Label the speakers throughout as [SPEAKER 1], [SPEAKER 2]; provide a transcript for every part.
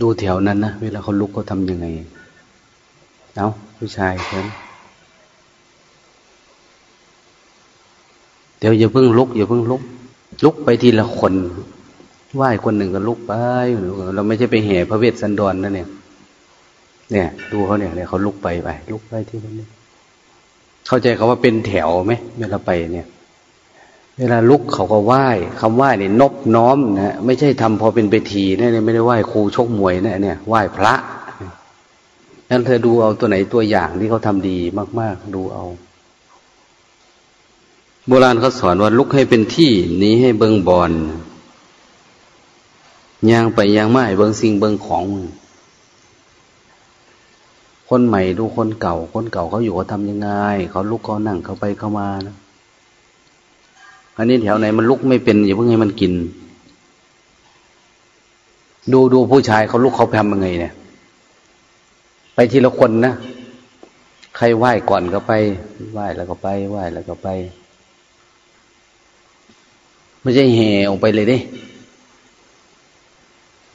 [SPEAKER 1] ดูแถวนั้นนะเวลาเขาลุกเขาทำยังไง เอาผู้ชายเพื่อนเดี๋ยวอย่าเพิ่งลุกอย่าเพิ่งลุก ลุกไปทีละคนไหว้คนหนึ่งก็ลุกไปเราไม่ใช่ไปแห่พระเวสสันดรนนะเนี่ย เนี่ย ดูเขาเนี่ยเนี่ยเขาลุกไปไปลุกไปที่คนนี้เข้าใจเขาว่าเป็นแถวไหมเวลาไปเนี่ย เวลาลุกเขาก็ไหว้คำไหว้เนี่ยนบน้อมนะไม่ใช่ทำพอเป็นไปทีนะเนี่ยไม่ได้ไหว้ครูชกมวยนะเนี่ยไหว้พระนั้นเธอดูเอาตัวไหนตัวอย่างที่เขาทำดีมาก ๆ ดูเอา โบราณเขาสอนว่าลุกให้เป็นที่นี้ให้เบิงบอลยางไปยางไมาเบิงสิ่งเบิงของ คนใหม่ดูคนเก่า คนเก่าเขาอยู่เขาทำยังไงเขาลุกเขานั่งเขาไปเขามานะ อันนี้แถวไหนมันลุกไม่เป็นอย่าเพิ่งให้มันกิน ดูดูผู้ชายเขาลุกเขาทำยังไง เนี่ย ไปทีละคนนะใครไหว้ก่อนก็ไปไหว้แล้วก็ไปไหว้แล้วก็ไป ไม่ใช่แห่ออกไปเลยเด้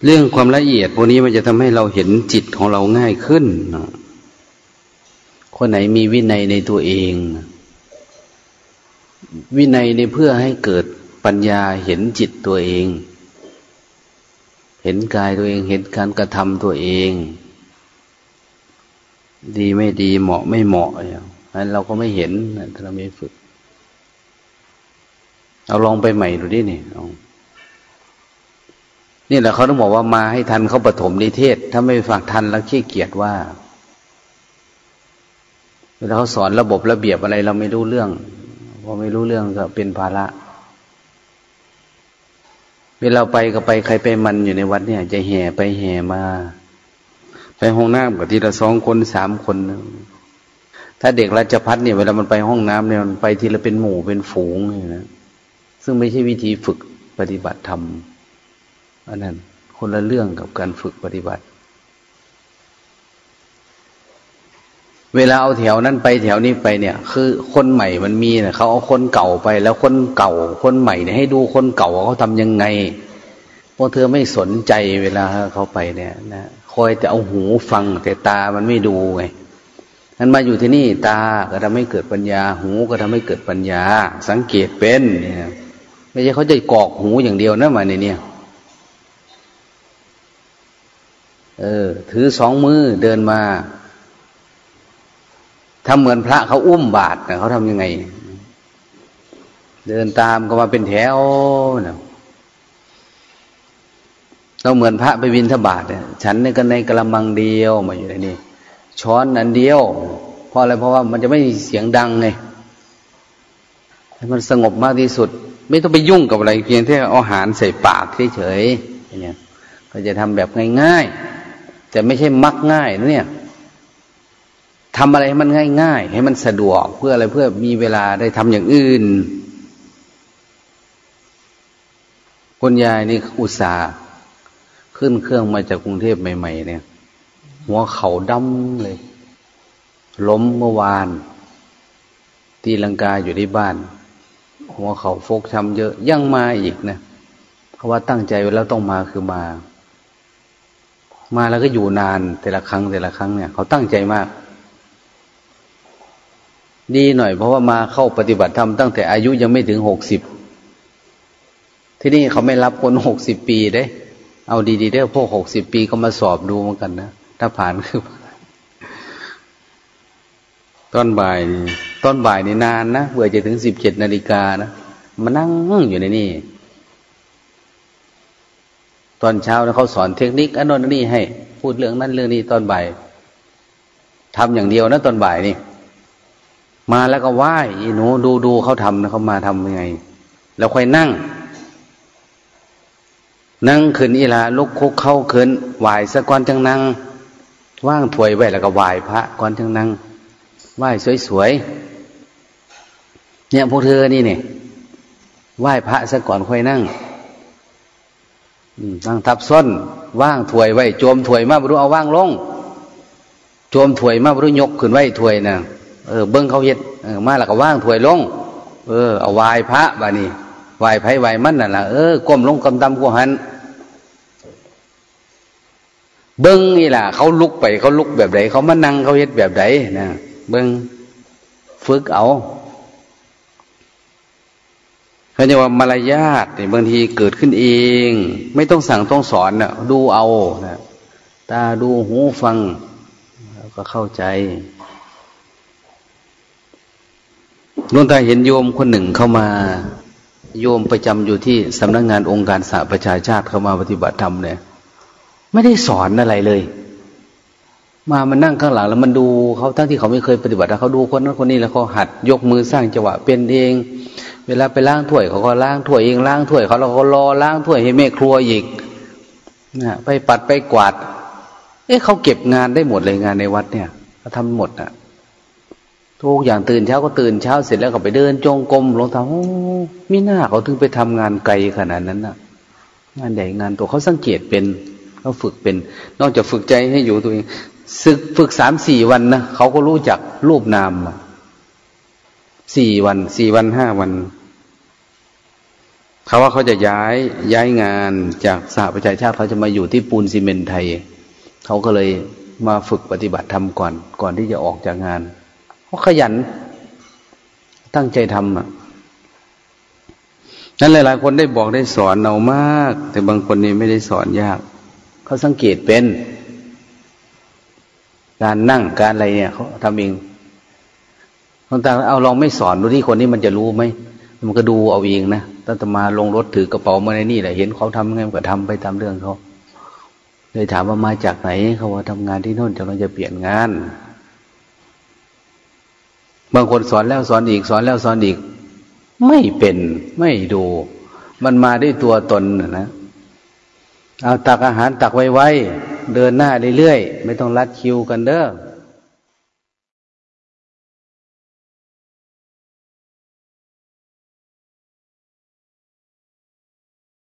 [SPEAKER 1] เรื่องความละเอียดพวกนี้มันจะทำให้เราเห็นจิตของเราง่ายขึ้นคนไหนมีวินัยในตัวเอง วินัยในเพื่อให้เกิดปัญญาเห็นจิตตัวเอง เห็นกายตัวเองเห็นการกระทำตัวเอง ดีไม่ดีเหมาะไม่เหมาะอย่างนั้นเราก็ไม่เห็นถ้าเราไม่ฝึก เอาลองไปใหม่ดูดินี่นี่แหละเขาต้องบอกว่ามาให้ทันเขาปฐมนิเทศ ถ้าไม่ฝากทันแล้วขี้เกียจว่าเวลาเขาสอนระบบระเบียบอะไรเราไม่รู้เรื่อง พอไม่รู้เรื่องก็เป็นภาระเวลาไปก็ไปใครไปมันอยู่ในวัดเนี่ย จะแห่ไปแห่มา ไปห้องน้ำกับทีละสองคนสามคน ถ้าเด็กราชพัฒเนี่ยเวลามันไปห้องน้ำเนี่ยมันไปทีละเป็นหมู่เป็นฝูงอย่างนี้ซึ่งไม่ใช่วิธีฝึกปฏิบัติธรรมอันนั้นคนละเรื่องกับการฝึกปฏิบัติ เวลาเอาแถวนั้นไปแถวนี้ไปเนี่ย คือคนใหม่มันมีเนี่ยเขาเอาคนเก่าไป แล้วคนเก่า คนใหม่เนี่ยให้ดูคนเก่าเขาทำยังไงพวกเธอไม่สนใจเวลาเขาไปเนี่ยนะคอยแต่เอาหูฟังแต่ตามันไม่ดูไงนั้นมาอยู่ที่นี่ตาก็ทำให้เกิดปัญญา หูก็ทำให้เกิดปัญญา สังเกตเป็นเนี่ยไม่ใช่เขาจะกอกหูอย่างเดียวนะมาในเนี่ยเออ ถือสองมือเดินมา ทำเหมือนพระเขาอุ้มบาตรเขาทำยังไง เดินตามก็มาเป็นแถวนะเราเหมือนพระไปวินทบาทเนี่ยฉันในกันในกระมังเดียวมาอยู่ในนี้ช้อนอันเดียวเพราะอะไรเพราะว่ามันจะไม่มีเสียงดังไงให้มันสงบมากที่สุด ไม่ต้องไปยุ่งกับอะไร เพียงแค่เอาอาหารใส่ปากเฉยๆเนี่ยก็จะทำแบบง่ายๆแต่ไม่ใช่มักง่ายนะเนี่ย ทำอะไรให้มันง่าย ๆ ให้มันสะดวกเพื่ออะไรเพื่อมีเวลาได้ทำอย่างอื่นคนยายนี่อุตส่าห์ขึ้นเครื่องมาจากกรุงเทพใหม่ ๆ เนี่ย หัวเข่าดำเลย ล้มเมื่อวาน ตีลังกาอยู่ที่บ้าน หัวเข่าฟกช้ำเยอะยังมาอีกนะเพราะว่าตั้งใจไว้แล้วต้องมาคือมา มาแล้วก็อยู่นานแต่ละครั้งแต่ละครั้งเนี่ย เขาตั้งใจมาก ดีหน่อย เพราะว่ามาเข้าปฏิบัติธรรมตั้งแต่อายุยังไม่ถึงหกสิบที่นี่เขาไม่รับคนหกสิบปีได้ เอาดีๆได้พวกหกสิบปีก็มาสอบดูเหมือนกันนะ ถ้าผ่านคือตอนบ่ายตอนบ่ายนี่นานนะเบื่อจะถึงสิบเจ็ดนาฬิกานะมานั่งอยู่ในนี่ ตอนเช้าเขาสอนเทคนิคอันนั้นนี่ให้ พูดเรื่องนั้นเรื่องนี้ตอนบ่ายทำอย่างเดียวนะตอนบ่ายนี่ มาแล้วก็ไหว้หนูดูดูเขาทำนะเขามาทำยังไง แล้วค่อยนั่ง นั่งขึ้นอีลาลุกคุกเข้าขึ้นไหวสักก้อนจังนั่งว่างถวยไว้แล้วก็ไหวพระก้อนจังนั่งไหว้สวยๆเนี่ยพวกเธอนี่เนี่ยไหว้พระซะก่อนค่อยนั่งนั่งทับส้อนว่างถวยไว้โจมถวยมาบรู้เอาว่างลงโจมถวยมาบรู้ยกขึ้นไว้ถวยนะ เออเบิ้งเขาเฮ็ดเออมาแล้วก็ว่างถวยลง เออเอาวายพระบานี่วายไผ่วายมันนั่นแหละเออก้มลงกำดำกูหันเบิ้งนี่ล่ะ เขาลุกไปเขาลุกแบบไหนเขามานั่งเขาเฮ็ดแบบไหนนะเบิ้งฝึกเอาเขาเรียกว่ามารยาทเนี่ยบางทีเกิดขึ้นเอง ไม่ต้องสั่งต้องสอนนะดูเอานะตาดูหูฟังแล้วก็เข้าใจห ลวงตาเห็นโยมคนหนึ่งเข้ามา โยมประจำอยู่ที่สำนักงงานองค์การสหประชาชาติเข้ามาปฏิบัติธรรมเนี่ย ไม่ได้สอนอะไรเลย มามันนั่งข้างหลังแล้วมันดูเขาทั้งที่เขาไม่เคยปฏิบัติเขาดูคนนั้นคนนี้แล้วเขาหัดยกมือสร้างจังหวะเป็นเอง เวลาไปล้างถ้วยเขาก็ล้างถ้วยเองล้างถ้วยเขาเราก็รอล้างถ้วยให้แม่ครัวอีกนะไปปัดไปกวาด เอ๊ะเขาเก็บงานได้หมดเลยงานในวัดเนี่ยเขาทำหมดอะ ทุกอย่างตื่นเช้าก็ตื่นเช้าเสร็จแล้วก็ไปเดินจงกรมลงทาโอ้มีหน้าเขาถึงไปทำงานไกลขนาดนั้นน่ะ งานใหญ่งานตัวเขาสังเกตเป็นเขาฝึกเป็น นอกจากฝึกใจให้อยู่ตัวเองศึกฝึกสามสี่วันนะเขาก็รู้จักรูปนามสี่วันสี่วันห้าวันเขาว่าเขาจะย้ายย้ายงานจากสหประชาชาติเขาจะมาอยู่ที่ปูนซีเมนไทย เขาก็เลยมาฝึกปฏิบัติธรรมก่อน ก่อนที่จะออกจากงาน เขาะขยัน ตั้งใจทำอะนั้นหลายๆคนได้บอกได้สอนเอามาก แต่บางคนนี่ไม่ได้สอนยาก เขาสังเกตเป็น การนั่งการอะไรเนี่ยเขาทำเองต่างเอาลองไม่สอนดูที่คนนี้มันจะรู้ไหมมันก็ดูเอาเองนะตั้งแต่มาลงรถถือกระเป๋ามาในนี่แหละ เห็นเขาทำไงก็ทำไปตามเรื่องเขาเลยถามว่ามาจากไหน เขาว่าทำงานที่โน่นจะเราจะเปลี่ยนงาน บางคนสอนแล้วสอนอีกสอนแล้วสอนอีก ไม่เป็นไม่ดู มันมาด้วยตัวตนนะเอาตักอาหารตักไว้ไว้เดินหน้าเรื่อยๆไม่ต้องรัดคิวกันเด้อ